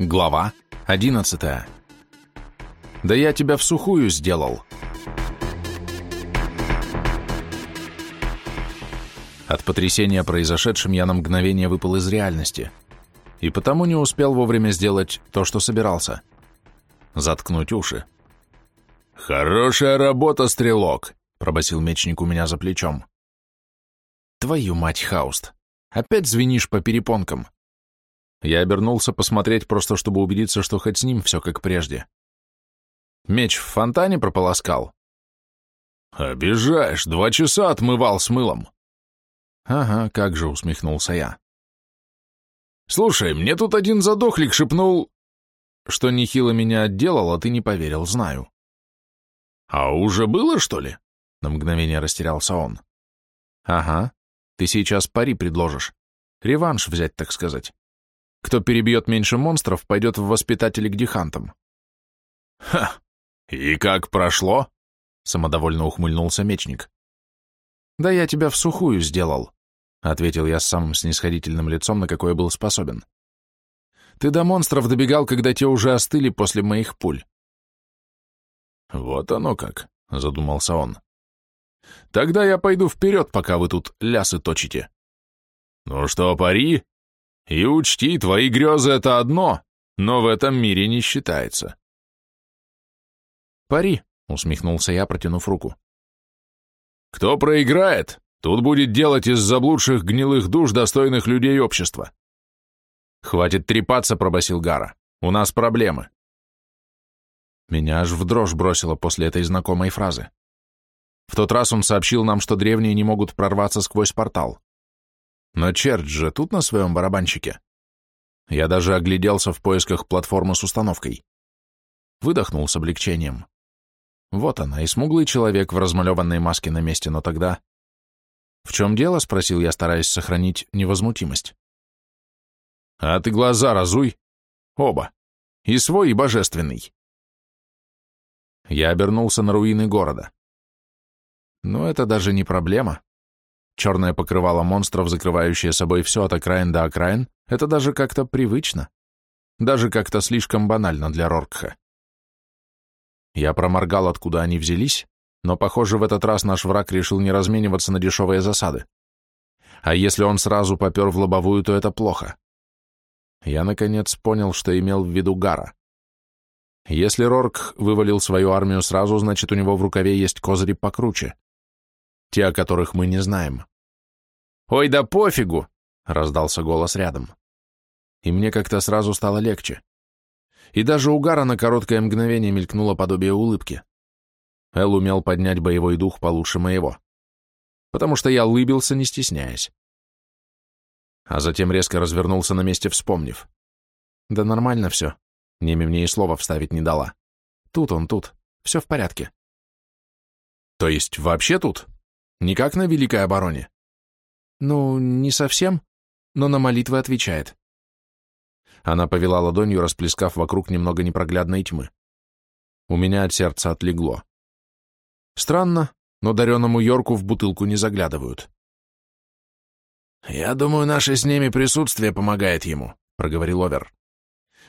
Глава 11 Да я тебя в сухую сделал. От потрясения произошедшим я на мгновение выпал из реальности, и потому не успел вовремя сделать то, что собирался. Заткнуть уши. «Хорошая работа, стрелок!» — пробасил мечник у меня за плечом. «Твою мать, Хауст! Опять звенишь по перепонкам!» Я обернулся посмотреть, просто чтобы убедиться, что хоть с ним все как прежде. Меч в фонтане прополоскал. «Обижаешь, два часа отмывал с мылом». «Ага, как же», — усмехнулся я. «Слушай, мне тут один задохлик шепнул...» «Что нехило меня отделал, а ты не поверил, знаю». «А уже было, что ли?» — на мгновение растерялся он. «Ага, ты сейчас пари предложишь. Реванш взять, так сказать. Кто перебьет меньше монстров, пойдет в воспитатели к дихантам. Ха! И как прошло? Самодовольно ухмыльнулся мечник. Да я тебя в сухую сделал, ответил я с самым снисходительным лицом, на какое был способен. Ты до монстров добегал, когда те уже остыли после моих пуль. Вот оно как, задумался он. Тогда я пойду вперед, пока вы тут лясы точите. Ну что, пари? И учти, твои грезы — это одно, но в этом мире не считается. «Пари», — усмехнулся я, протянув руку. «Кто проиграет, тут будет делать из заблудших гнилых душ достойных людей общества». «Хватит трепаться», — пробасил Гара. «У нас проблемы». Меня аж в дрожь бросило после этой знакомой фразы. В тот раз он сообщил нам, что древние не могут прорваться сквозь портал. Но черт же тут на своем барабанщике. Я даже огляделся в поисках платформы с установкой. Выдохнул с облегчением. Вот она, и смуглый человек в размалеванной маске на месте, но тогда... «В чем дело?» — спросил я, стараясь сохранить невозмутимость. «А ты глаза разуй. Оба. И свой, и божественный». Я обернулся на руины города. Но это даже не проблема. Черное покрывало монстров, закрывающее собой все от окраин до окраин, это даже как-то привычно. Даже как-то слишком банально для Роркха. Я проморгал, откуда они взялись, но, похоже, в этот раз наш враг решил не размениваться на дешевые засады. А если он сразу попер в лобовую, то это плохо. Я, наконец, понял, что имел в виду Гара. Если Рорк вывалил свою армию сразу, значит, у него в рукаве есть козыри покруче. Те, о которых мы не знаем. «Ой, да пофигу!» — раздался голос рядом. И мне как-то сразу стало легче. И даже у на короткое мгновение мелькнуло подобие улыбки. Эл умел поднять боевой дух получше моего. Потому что я улыбился, не стесняясь. А затем резко развернулся на месте, вспомнив. Да нормально все. Неме мне и слова вставить не дала. Тут он, тут. Все в порядке. То есть вообще тут? Никак на Великой обороне? Ну, не совсем, но на молитвы отвечает. Она повела ладонью, расплескав вокруг немного непроглядной тьмы. У меня от сердца отлегло. Странно, но дареному Йорку в бутылку не заглядывают. «Я думаю, наше с ними присутствие помогает ему», — проговорил Овер.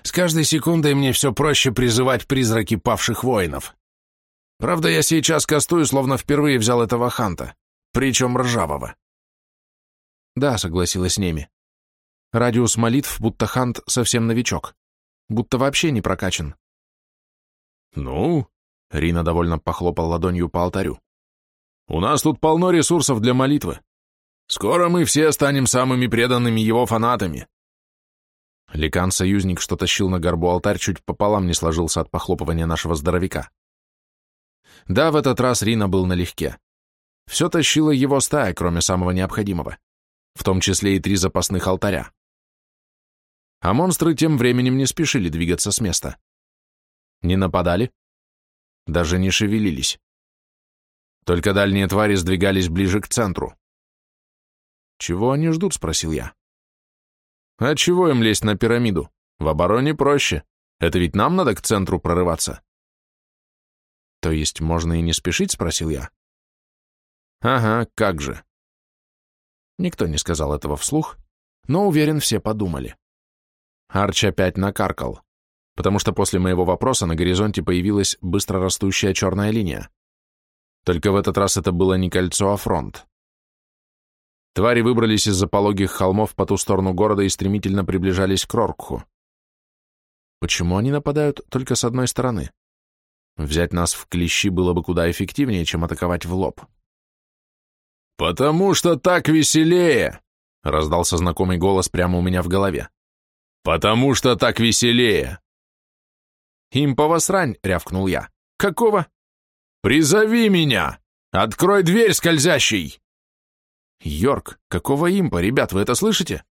«С каждой секундой мне все проще призывать призраки павших воинов. Правда, я сейчас кастую, словно впервые взял этого ханта, причем ржавого. Да, согласилась с ними. Радиус молитв, будто Хант совсем новичок. Будто вообще не прокачан. Ну, Рина довольно похлопал ладонью по алтарю. У нас тут полно ресурсов для молитвы. Скоро мы все станем самыми преданными его фанатами. Ликан-союзник, что тащил на горбу алтарь, чуть пополам не сложился от похлопывания нашего здоровяка. Да, в этот раз Рина был налегке. Все тащило его стая, кроме самого необходимого в том числе и три запасных алтаря. А монстры тем временем не спешили двигаться с места. Не нападали, даже не шевелились. Только дальние твари сдвигались ближе к центру. «Чего они ждут?» — спросил я. «А чего им лезть на пирамиду? В обороне проще. Это ведь нам надо к центру прорываться». «То есть можно и не спешить?» — спросил я. «Ага, как же. Никто не сказал этого вслух, но, уверен, все подумали. Арч опять накаркал, потому что после моего вопроса на горизонте появилась быстро растущая черная линия. Только в этот раз это было не кольцо, а фронт. Твари выбрались из-за пологих холмов по ту сторону города и стремительно приближались к Роркху. Почему они нападают только с одной стороны? Взять нас в клещи было бы куда эффективнее, чем атаковать в лоб. «Потому что так веселее!» — раздался знакомый голос прямо у меня в голове. «Потому что так веселее!» «Импова срань!» — рявкнул я. «Какого?» «Призови меня! Открой дверь, скользящий!» «Йорк, какого импа, ребят, вы это слышите?»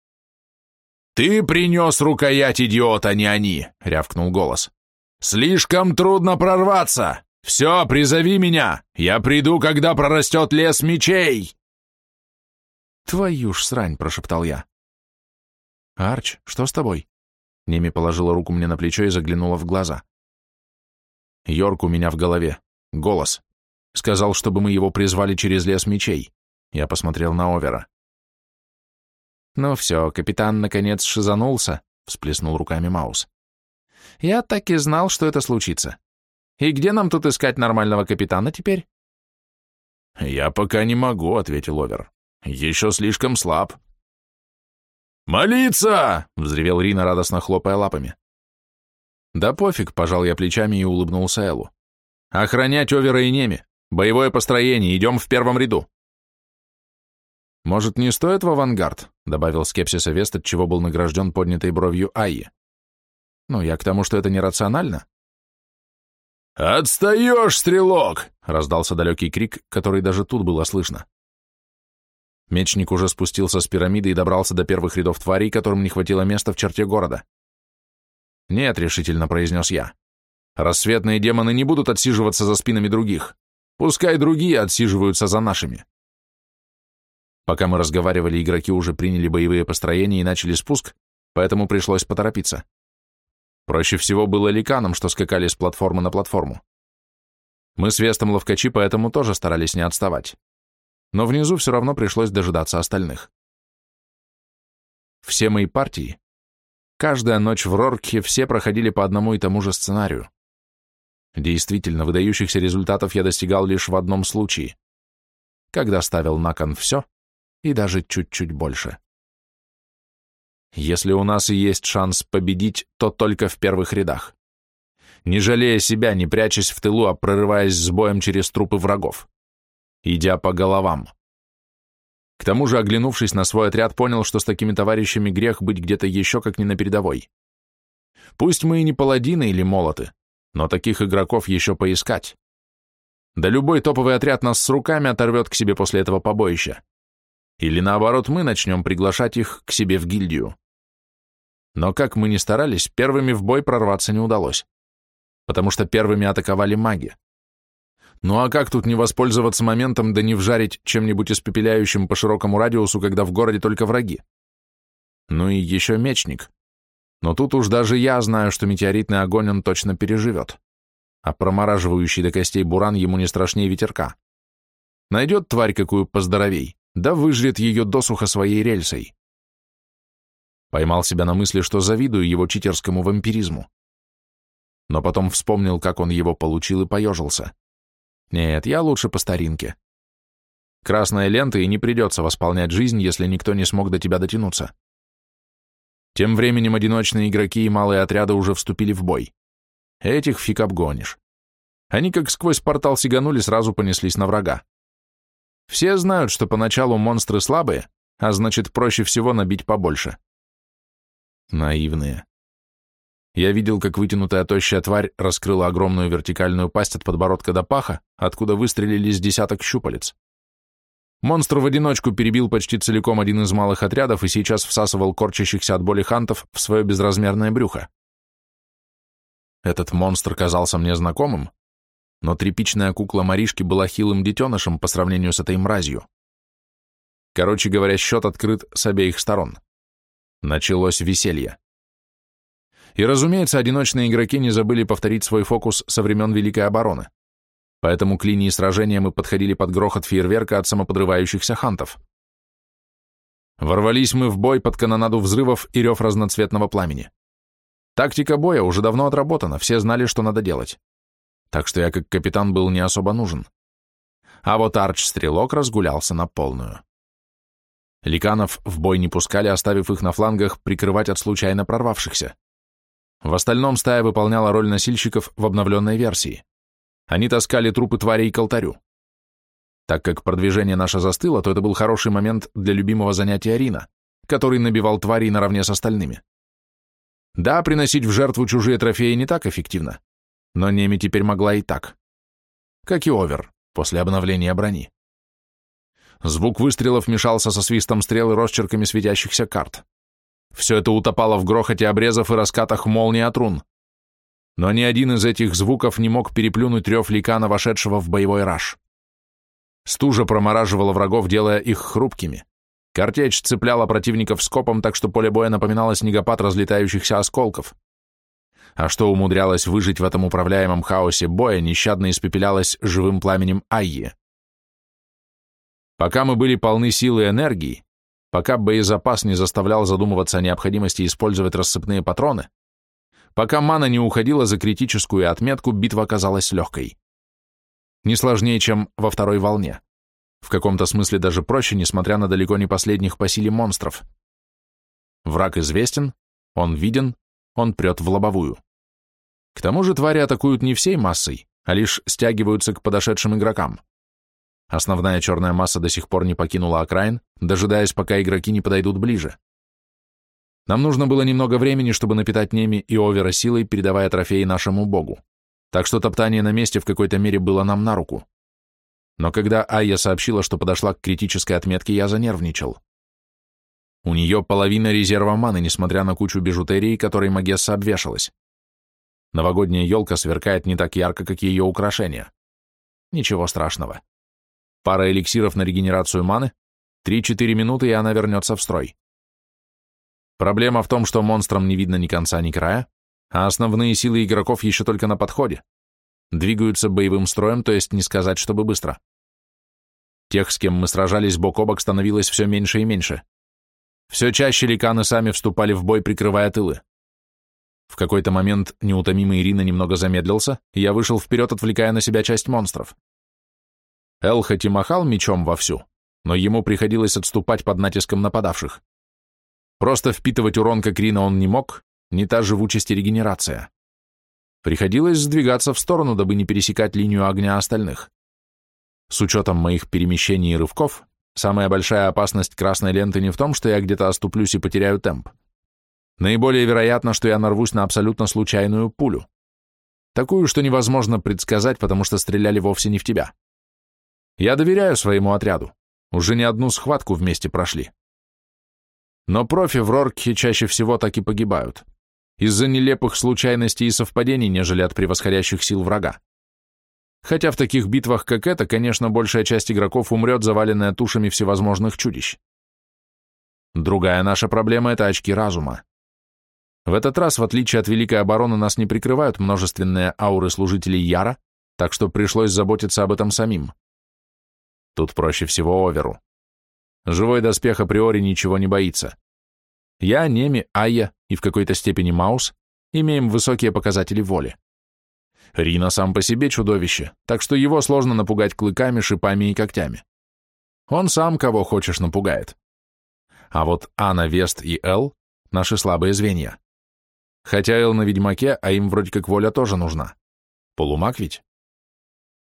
«Ты принес рукоять, идиот, а не они!» — рявкнул голос. «Слишком трудно прорваться! Все, призови меня! Я приду, когда прорастет лес мечей!» «Твою ж срань!» — прошептал я. «Арч, что с тобой?» Неми положила руку мне на плечо и заглянула в глаза. Йорк у меня в голове. Голос. Сказал, чтобы мы его призвали через лес мечей. Я посмотрел на Овера. «Ну все, капитан наконец шизанулся», — всплеснул руками Маус. «Я так и знал, что это случится. И где нам тут искать нормального капитана теперь?» «Я пока не могу», — ответил Овер. «Еще слишком слаб». «Молиться!» — взревел Рина, радостно хлопая лапами. «Да пофиг», — пожал я плечами и улыбнулся Элу. «Охранять Овера и Неми. Боевое построение, идем в первом ряду». «Может, не стоит в авангард?» — добавил скепсиса Вест, от чего был награжден поднятой бровью Айи. «Ну, я к тому, что это нерационально». «Отстаешь, стрелок!» — раздался далекий крик, который даже тут было слышно. Мечник уже спустился с пирамиды и добрался до первых рядов тварей, которым не хватило места в черте города. «Нет», — решительно произнес я. «Рассветные демоны не будут отсиживаться за спинами других. Пускай другие отсиживаются за нашими». Пока мы разговаривали, игроки уже приняли боевые построения и начали спуск, поэтому пришлось поторопиться. Проще всего было ликанам, что скакали с платформы на платформу. Мы с Вестом ловкачи, поэтому тоже старались не отставать но внизу все равно пришлось дожидаться остальных. Все мои партии, каждая ночь в Роркхе все проходили по одному и тому же сценарию. Действительно, выдающихся результатов я достигал лишь в одном случае, когда ставил на кон все и даже чуть-чуть больше. Если у нас и есть шанс победить, то только в первых рядах. Не жалея себя, не прячась в тылу, а прорываясь с боем через трупы врагов идя по головам. К тому же, оглянувшись на свой отряд, понял, что с такими товарищами грех быть где-то еще как не на передовой. Пусть мы и не паладины или молоты, но таких игроков еще поискать. Да любой топовый отряд нас с руками оторвет к себе после этого побоища. Или наоборот, мы начнем приглашать их к себе в гильдию. Но как мы ни старались, первыми в бой прорваться не удалось, потому что первыми атаковали маги. Ну а как тут не воспользоваться моментом, да не вжарить чем-нибудь испепеляющим по широкому радиусу, когда в городе только враги? Ну и еще мечник. Но тут уж даже я знаю, что метеоритный огонь он точно переживет. А промораживающий до костей буран ему не страшнее ветерка. Найдет тварь какую поздоровей, да выжрет ее досуха своей рельсой. Поймал себя на мысли, что завидую его читерскому вампиризму. Но потом вспомнил, как он его получил и поежился. Нет, я лучше по старинке. Красная лента, и не придется восполнять жизнь, если никто не смог до тебя дотянуться. Тем временем одиночные игроки и малые отряды уже вступили в бой. Этих фиг обгонишь. Они как сквозь портал сиганули, сразу понеслись на врага. Все знают, что поначалу монстры слабые, а значит, проще всего набить побольше. Наивные. Я видел, как вытянутая тощая тварь раскрыла огромную вертикальную пасть от подбородка до паха, откуда выстрелили с десяток щупалец. Монстр в одиночку перебил почти целиком один из малых отрядов и сейчас всасывал корчащихся от боли хантов в свое безразмерное брюхо. Этот монстр казался мне знакомым, но тряпичная кукла Маришки была хилым детенышем по сравнению с этой мразью. Короче говоря, счет открыт с обеих сторон. Началось веселье. И, разумеется, одиночные игроки не забыли повторить свой фокус со времен Великой обороны. Поэтому к линии сражения мы подходили под грохот фейерверка от самоподрывающихся хантов. Ворвались мы в бой под канонаду взрывов и рев разноцветного пламени. Тактика боя уже давно отработана, все знали, что надо делать. Так что я как капитан был не особо нужен. А вот арч-стрелок разгулялся на полную. Ликанов в бой не пускали, оставив их на флангах прикрывать от случайно прорвавшихся. В остальном стая выполняла роль носильщиков в обновленной версии. Они таскали трупы тварей к алтарю. Так как продвижение наше застыло, то это был хороший момент для любимого занятия Рина, который набивал тварей наравне с остальными. Да, приносить в жертву чужие трофеи не так эффективно, но Неми теперь могла и так. Как и Овер после обновления брони. Звук выстрелов мешался со свистом стрел и росчерками светящихся карт. Все это утопало в грохоте обрезов и раскатах молнии от рун. Но ни один из этих звуков не мог переплюнуть рев ликана, вошедшего в боевой раж. Стужа промораживала врагов, делая их хрупкими. Картечь цепляла противников скопом, так что поле боя напоминало снегопад разлетающихся осколков. А что умудрялось выжить в этом управляемом хаосе боя, нещадно испепелялось живым пламенем Айи. Пока мы были полны силы и энергии, пока боезапас не заставлял задумываться о необходимости использовать рассыпные патроны, пока мана не уходила за критическую отметку, битва казалась легкой. Не сложнее, чем во второй волне. В каком-то смысле даже проще, несмотря на далеко не последних по силе монстров. Враг известен, он виден, он прет в лобовую. К тому же твари атакуют не всей массой, а лишь стягиваются к подошедшим игрокам. Основная черная масса до сих пор не покинула окраин, дожидаясь, пока игроки не подойдут ближе. Нам нужно было немного времени, чтобы напитать Неми и Овера силой, передавая трофеи нашему богу. Так что топтание на месте в какой-то мере было нам на руку. Но когда Айя сообщила, что подошла к критической отметке, я занервничал. У нее половина резерва маны, несмотря на кучу бижутерии, которой Магесса обвешалась. Новогодняя елка сверкает не так ярко, как ее украшения. Ничего страшного. Пара эликсиров на регенерацию маны, 3-4 минуты, и она вернется в строй. Проблема в том, что монстрам не видно ни конца, ни края, а основные силы игроков еще только на подходе. Двигаются боевым строем, то есть не сказать, чтобы быстро. Тех, с кем мы сражались бок о бок, становилось все меньше и меньше. Все чаще ликаны сами вступали в бой, прикрывая тылы. В какой-то момент неутомимый Ирина немного замедлился, и я вышел вперед, отвлекая на себя часть монстров. Эл хоть и махал мечом вовсю, но ему приходилось отступать под натиском нападавших. Просто впитывать урон как Рина он не мог, не та живучесть и регенерация. Приходилось сдвигаться в сторону, дабы не пересекать линию огня остальных. С учетом моих перемещений и рывков, самая большая опасность красной ленты не в том, что я где-то оступлюсь и потеряю темп. Наиболее вероятно, что я нарвусь на абсолютно случайную пулю. Такую, что невозможно предсказать, потому что стреляли вовсе не в тебя. Я доверяю своему отряду. Уже не одну схватку вместе прошли. Но профи в Роркхе чаще всего так и погибают. Из-за нелепых случайностей и совпадений, нежели от превосходящих сил врага. Хотя в таких битвах, как эта, конечно, большая часть игроков умрет, заваленная тушами всевозможных чудищ. Другая наша проблема — это очки разума. В этот раз, в отличие от Великой Обороны, нас не прикрывают множественные ауры служителей Яра, так что пришлось заботиться об этом самим. Тут проще всего Оверу. Живой доспех априори ничего не боится. Я, Неми, Айя и в какой-то степени Маус имеем высокие показатели воли. Рина сам по себе чудовище, так что его сложно напугать клыками, шипами и когтями. Он сам кого хочешь напугает. А вот Анна, Вест и Эл — наши слабые звенья. Хотя Эл на ведьмаке, а им вроде как воля тоже нужна. Полумаг ведь?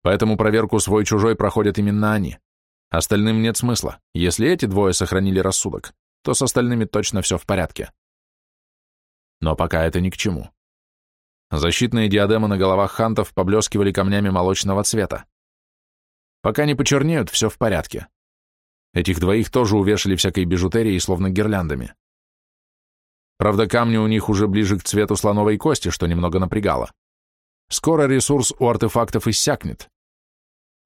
Поэтому проверку свой-чужой проходят именно они. Остальным нет смысла. Если эти двое сохранили рассудок, то с остальными точно все в порядке. Но пока это ни к чему. Защитные диадемы на головах хантов поблескивали камнями молочного цвета. Пока не почернеют, все в порядке. Этих двоих тоже увешали всякой бижутерией, словно гирляндами. Правда, камни у них уже ближе к цвету слоновой кости, что немного напрягало. Скоро ресурс у артефактов иссякнет.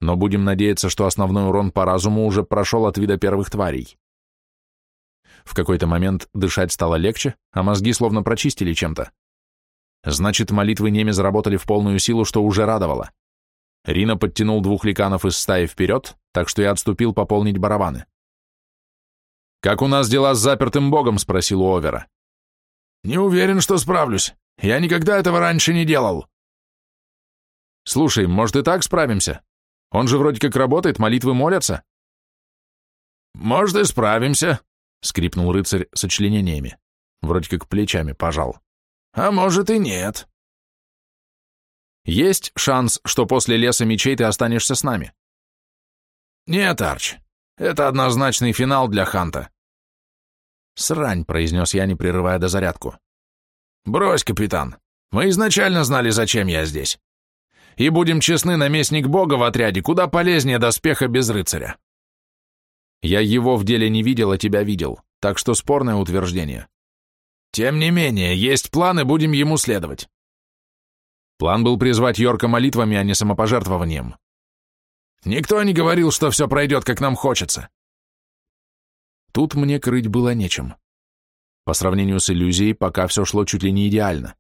Но будем надеяться, что основной урон по разуму уже прошел от вида первых тварей. В какой-то момент дышать стало легче, а мозги словно прочистили чем-то. Значит, молитвы Неми заработали в полную силу, что уже радовало. Рина подтянул двух ликанов из стаи вперед, так что я отступил пополнить барабаны. «Как у нас дела с запертым богом?» — спросил у Овера. «Не уверен, что справлюсь. Я никогда этого раньше не делал. Слушай, может и так справимся? Он же вроде как работает, молитвы молятся. Может и справимся, скрипнул рыцарь сочленениями. Вроде как плечами пожал. А может и нет. Есть шанс, что после леса мечей ты останешься с нами? Нет, Арч. Это однозначный финал для Ханта. Срань, произнес я, не прерывая дозарядку. Брось, капитан. Мы изначально знали, зачем я здесь. И будем честны, наместник бога в отряде куда полезнее доспеха без рыцаря. Я его в деле не видел, а тебя видел, так что спорное утверждение. Тем не менее, есть планы, будем ему следовать. План был призвать Йорка молитвами, а не самопожертвованием. Никто не говорил, что все пройдет, как нам хочется. Тут мне крыть было нечем. По сравнению с иллюзией, пока все шло чуть ли не идеально.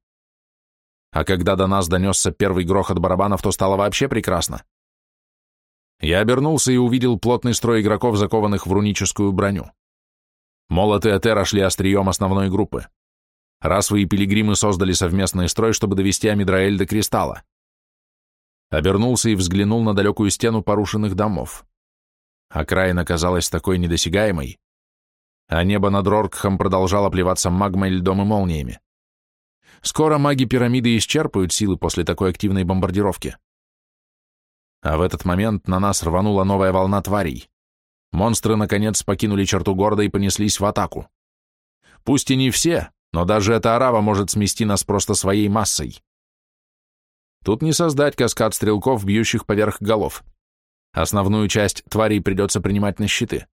А когда до нас донесся первый грохот барабанов, то стало вообще прекрасно. Я обернулся и увидел плотный строй игроков, закованных в руническую броню. Молот и Этера шли острием основной группы. Расвы и пилигримы создали совместный строй, чтобы довести Амидраэль до кристалла. Обернулся и взглянул на далекую стену порушенных домов. Окраина казалась такой недосягаемой, а небо над Роркхом продолжало плеваться магмой, льдом и молниями. Скоро маги пирамиды исчерпают силы после такой активной бомбардировки. А в этот момент на нас рванула новая волна тварей. Монстры, наконец, покинули черту города и понеслись в атаку. Пусть и не все, но даже эта арава может смести нас просто своей массой. Тут не создать каскад стрелков, бьющих поверх голов. Основную часть тварей придется принимать на щиты.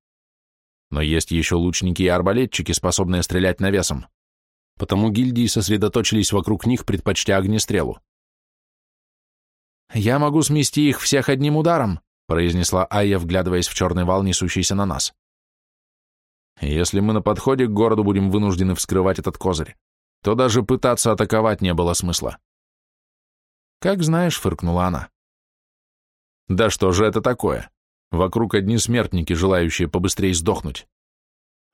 Но есть еще лучники и арбалетчики, способные стрелять навесом. Потому гильдии сосредоточились вокруг них, предпочтя огнестрелу. «Я могу смести их всех одним ударом», произнесла Айя, вглядываясь в черный вал, несущийся на нас. «Если мы на подходе к городу будем вынуждены вскрывать этот козырь, то даже пытаться атаковать не было смысла». «Как знаешь», — фыркнула она. «Да что же это такое? Вокруг одни смертники, желающие побыстрее сдохнуть.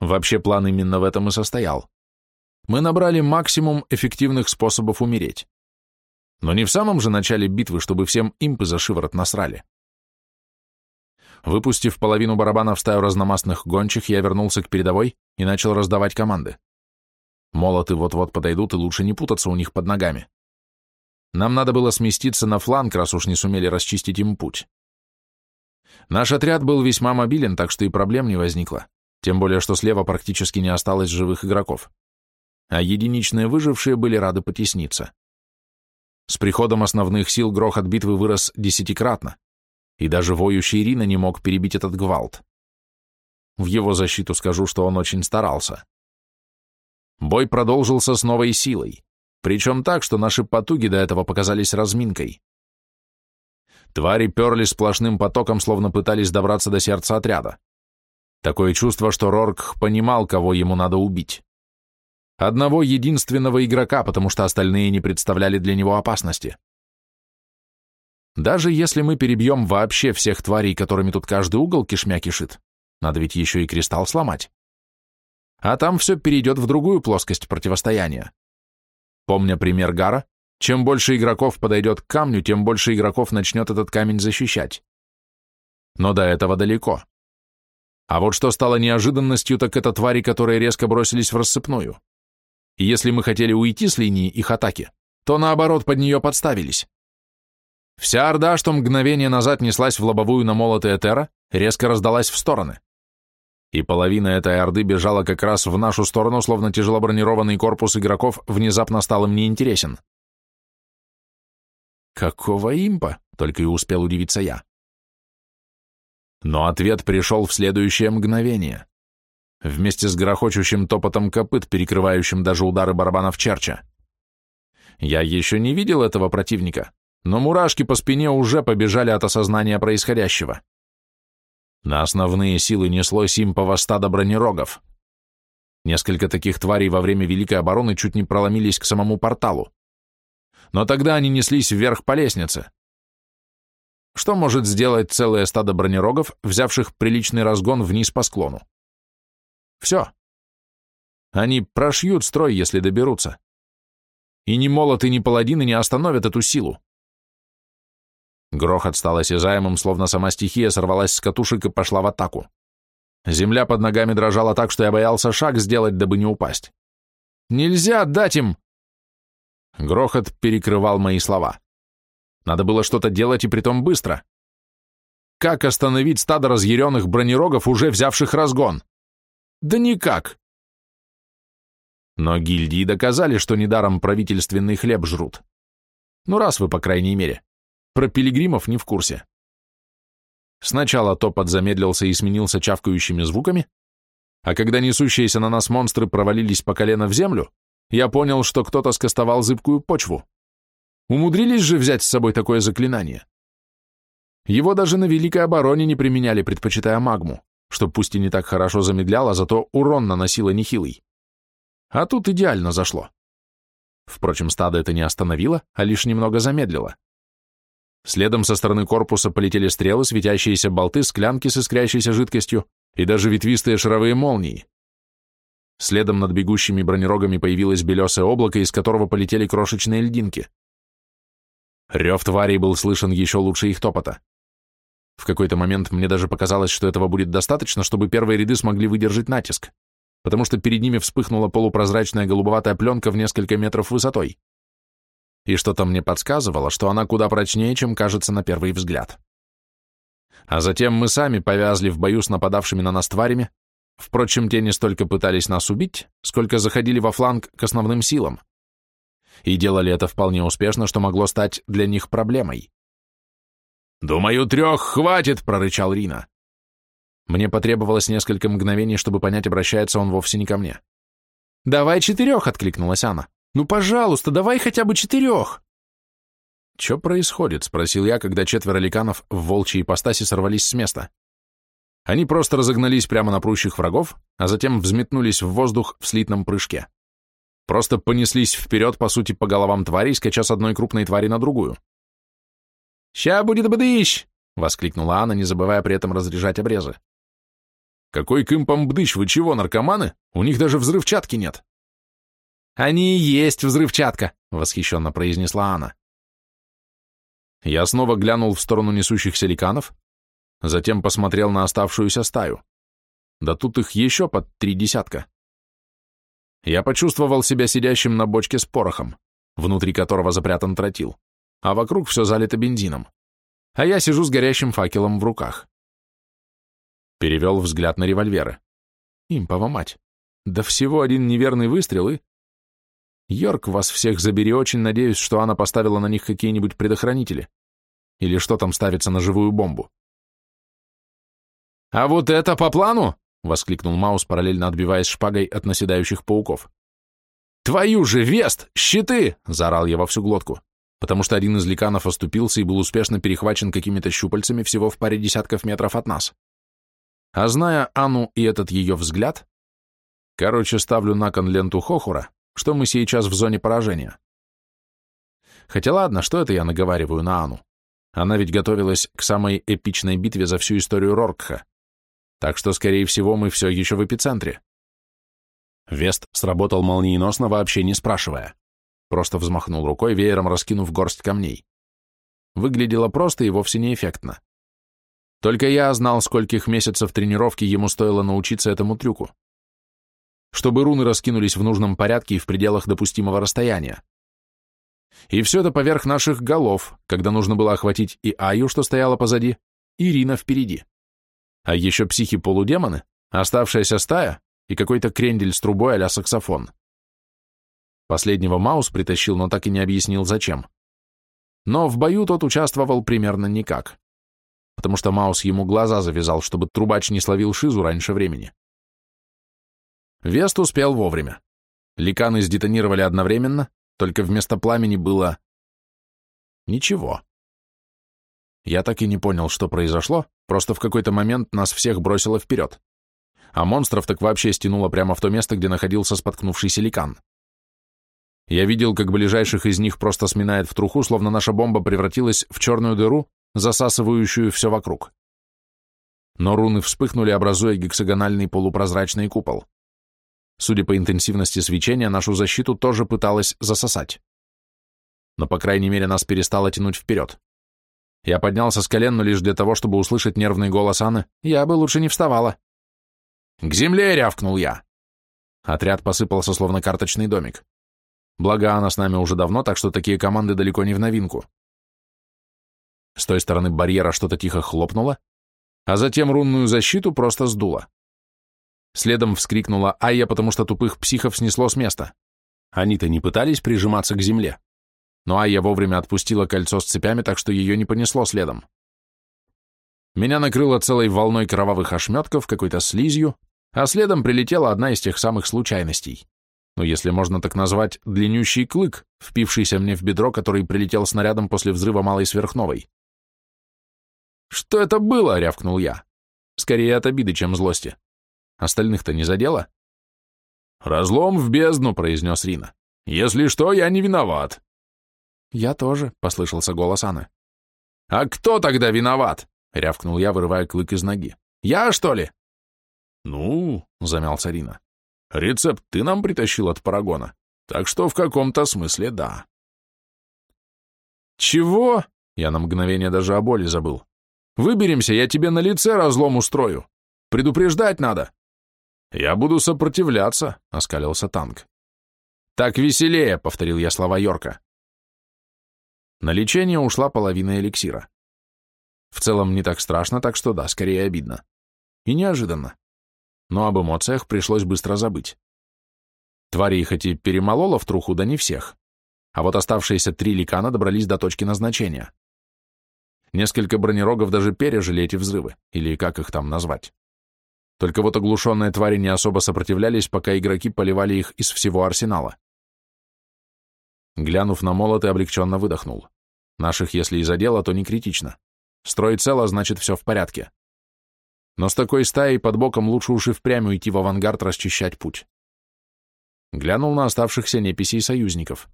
Вообще план именно в этом и состоял. Мы набрали максимум эффективных способов умереть. Но не в самом же начале битвы, чтобы всем импы за шиворот насрали. Выпустив половину барабана в стаю разномастных гончих, я вернулся к передовой и начал раздавать команды. Молоты вот-вот подойдут, и лучше не путаться у них под ногами. Нам надо было сместиться на фланг, раз уж не сумели расчистить им путь. Наш отряд был весьма мобилен, так что и проблем не возникло, тем более что слева практически не осталось живых игроков. А единичные выжившие были рады потесниться. С приходом основных сил грохот битвы вырос десятикратно, и даже воющий Ирина не мог перебить этот гвалт. В его защиту скажу, что он очень старался. Бой продолжился с новой силой, причем так, что наши потуги до этого показались разминкой. Твари перли сплошным потоком, словно пытались добраться до сердца отряда. Такое чувство, что Рорк понимал, кого ему надо убить. Одного единственного игрока, потому что остальные не представляли для него опасности. Даже если мы перебьем вообще всех тварей, которыми тут каждый угол кишмя кишит, надо ведь еще и кристалл сломать. А там все перейдет в другую плоскость противостояния. Помня пример Гара, чем больше игроков подойдет к камню, тем больше игроков начнет этот камень защищать. Но до этого далеко. А вот что стало неожиданностью, так это твари, которые резко бросились в рассыпную. И если мы хотели уйти с линии их атаки, то наоборот под нее подставились. Вся орда, что мгновение назад неслась в лобовую на молоты Этера, резко раздалась в стороны. И половина этой орды бежала как раз в нашу сторону, словно тяжелобронированный корпус игроков внезапно стал им неинтересен. «Какого импа?» — только и успел удивиться я. Но ответ пришел в следующее мгновение. Вместе с грохочущим топотом копыт, перекрывающим даже удары барабанов Черча. Я еще не видел этого противника, но мурашки по спине уже побежали от осознания происходящего. На основные силы неслось импово стадо бронерогов. Несколько таких тварей во время Великой обороны чуть не проломились к самому порталу но тогда они неслись вверх по лестнице. Что может сделать целое стадо бронерогов, взявших приличный разгон вниз по склону? Все. Они прошьют строй, если доберутся. и ни молоты, ни паладины не остановят эту силу. Грохот стал осязаемым, словно сама стихия сорвалась с катушек и пошла в атаку. Земля под ногами дрожала так, что я боялся шаг сделать, дабы не упасть. «Нельзя отдать им!» Грохот перекрывал мои слова. Надо было что-то делать и притом быстро. Как остановить стадо разъяренных бронерогов, уже взявших разгон? Да никак. Но гильдии доказали, что недаром правительственный хлеб жрут. Ну раз вы, по крайней мере. Про пилигримов не в курсе. Сначала топот замедлился и сменился чавкающими звуками, а когда несущиеся на нас монстры провалились по колено в землю, я понял, что кто-то скостовал зыбкую почву. Умудрились же взять с собой такое заклинание. Его даже на Великой Обороне не применяли, предпочитая магму, что пусть и не так хорошо замедляло, зато урон наносило нехилый. А тут идеально зашло. Впрочем, стадо это не остановило, а лишь немного замедлило. Следом со стороны корпуса полетели стрелы, светящиеся болты, склянки с искрящейся жидкостью и даже ветвистые шаровые молнии. Следом над бегущими бронерогами появилось белесое облако, из которого полетели крошечные льдинки. Рев тварей был слышен еще лучше их топота. В какой-то момент мне даже показалось, что этого будет достаточно, чтобы первые ряды смогли выдержать натиск, потому что перед ними вспыхнула полупрозрачная голубоватая пленка в несколько метров высотой. И что-то мне подсказывало, что она куда прочнее, чем кажется на первый взгляд. А затем мы сами повязли в бою с нападавшими на нас тварями, впрочем, те не столько пытались нас убить, сколько заходили во фланг к основным силам и делали это вполне успешно, что могло стать для них проблемой. «Думаю, трех хватит!» — прорычал Рина. Мне потребовалось несколько мгновений, чтобы понять, обращается он вовсе не ко мне. «Давай четырех!» — откликнулась Анна. «Ну, пожалуйста, давай хотя бы четырех!» «Че происходит?» — спросил я, когда четверо ликанов в волчьей ипостаси сорвались с места. Они просто разогнались прямо на прущих врагов, а затем взметнулись в воздух в слитном прыжке. Просто понеслись вперед, по сути, по головам тварей, скача с одной крупной твари на другую. «Ща будет бдыщ!» — воскликнула Анна, не забывая при этом разряжать обрезы. «Какой к импам бдыщ? Вы чего, наркоманы? У них даже взрывчатки нет!» «Они и есть взрывчатка!» — восхищенно произнесла Анна. Я снова глянул в сторону несущихся ликанов, затем посмотрел на оставшуюся стаю. Да тут их еще под три десятка. Я почувствовал себя сидящим на бочке с порохом, внутри которого запрятан тротил, а вокруг все залито бензином. А я сижу с горящим факелом в руках. Перевел взгляд на револьверы. Импова мать. Да всего один неверный выстрел и... Йорк, вас всех забери, очень надеюсь, что она поставила на них какие-нибудь предохранители. Или что там ставится на живую бомбу. «А вот это по плану!» — воскликнул Маус, параллельно отбиваясь шпагой от наседающих пауков. «Твою же, Вест! Щиты!» — заорал я во всю глотку, потому что один из ликанов оступился и был успешно перехвачен какими-то щупальцами всего в паре десятков метров от нас. А зная Анну и этот ее взгляд, короче, ставлю на кон ленту Хохура, что мы сейчас в зоне поражения. Хотя ладно, что это я наговариваю на Анну? Она ведь готовилась к самой эпичной битве за всю историю Роркха так что, скорее всего, мы все еще в эпицентре. Вест сработал молниеносно, вообще не спрашивая. Просто взмахнул рукой, веером раскинув горсть камней. Выглядело просто и вовсе не эффектно. Только я знал, скольких месяцев тренировки ему стоило научиться этому трюку. Чтобы руны раскинулись в нужном порядке и в пределах допустимого расстояния. И все это поверх наших голов, когда нужно было охватить и Аю, что стояла позади, и Рина впереди а еще психи-полудемоны, оставшаяся стая и какой-то крендель с трубой а саксофон. Последнего Маус притащил, но так и не объяснил, зачем. Но в бою тот участвовал примерно никак, потому что Маус ему глаза завязал, чтобы трубач не словил шизу раньше времени. Вест успел вовремя. Ликаны сдетонировали одновременно, только вместо пламени было... Ничего. Я так и не понял, что произошло, просто в какой-то момент нас всех бросило вперед. А монстров так вообще стянуло прямо в то место, где находился споткнувшийся ликан. Я видел, как ближайших из них просто сминает в труху, словно наша бомба превратилась в черную дыру, засасывающую все вокруг. Но руны вспыхнули, образуя гексагональный полупрозрачный купол. Судя по интенсивности свечения, нашу защиту тоже пыталась засосать, но, по крайней мере, нас перестало тянуть вперед. Я поднялся с колен, но лишь для того, чтобы услышать нервный голос Анны, я бы лучше не вставала. «К земле!» — рявкнул я. Отряд посыпался, словно карточный домик. Благо, она с нами уже давно, так что такие команды далеко не в новинку. С той стороны барьера что-то тихо хлопнуло, а затем рунную защиту просто сдуло. Следом вскрикнула Айя, потому что тупых психов снесло с места. Они-то не пытались прижиматься к земле. Но Айя вовремя отпустила кольцо с цепями, так что ее не понесло следом. Меня накрыло целой волной кровавых ошметков, какой-то слизью, а следом прилетела одна из тех самых случайностей. Ну, если можно так назвать, длиннющий клык, впившийся мне в бедро, который прилетел снарядом после взрыва малой сверхновой. «Что это было?» — рявкнул я. Скорее от обиды, чем злости. Остальных-то не задело? «Разлом в бездну», — произнес Рина. «Если что, я не виноват». «Я тоже», — послышался голос Анны. «А кто тогда виноват?» — рявкнул я, вырывая клык из ноги. «Я, что ли?» «Ну», — замялся Рина, — «рецепт ты нам притащил от парагона, так что в каком-то смысле да». «Чего?» — я на мгновение даже о боли забыл. «Выберемся, я тебе на лице разлом устрою. Предупреждать надо». «Я буду сопротивляться», — оскалился танк. «Так веселее», — повторил я слова Йорка. На лечение ушла половина эликсира. В целом не так страшно, так что да, скорее обидно. И неожиданно. Но об эмоциях пришлось быстро забыть. Твари хоть и перемолола в труху, да не всех. А вот оставшиеся три ликана добрались до точки назначения. Несколько бронерогов даже пережили эти взрывы, или как их там назвать. Только вот оглушенные твари не особо сопротивлялись, пока игроки поливали их из всего арсенала. Глянув на молот, и облегченно выдохнул. Наших, если и задело, то не критично. Строй цело, значит, все в порядке. Но с такой стаей под боком лучше уж и впрямь уйти в авангард расчищать путь. Глянул на оставшихся неписей союзников.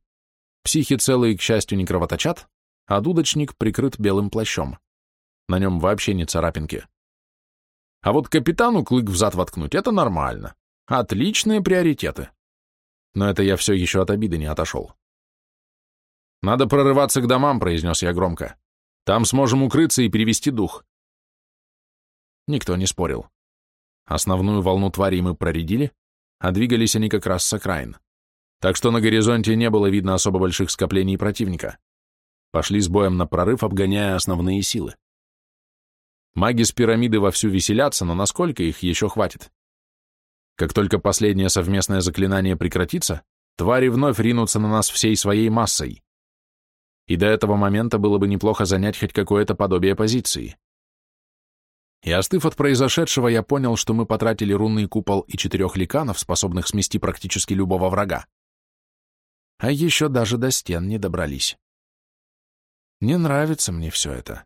Психи целые, к счастью, не кровоточат, а дудочник прикрыт белым плащом. На нем вообще не царапинки. А вот капитану клык в зад воткнуть — это нормально. Отличные приоритеты. Но это я все еще от обиды не отошел. «Надо прорываться к домам», — произнес я громко. «Там сможем укрыться и перевести дух». Никто не спорил. Основную волну тварей мы проредили, а двигались они как раз с окраин. Так что на горизонте не было видно особо больших скоплений противника. Пошли с боем на прорыв, обгоняя основные силы. Маги с пирамиды вовсю веселятся, но насколько их еще хватит? Как только последнее совместное заклинание прекратится, твари вновь ринутся на нас всей своей массой. И до этого момента было бы неплохо занять хоть какое-то подобие позиции. И остыв от произошедшего, я понял, что мы потратили рунный купол и четырех ликанов, способных смести практически любого врага. А еще даже до стен не добрались. Не нравится мне все это.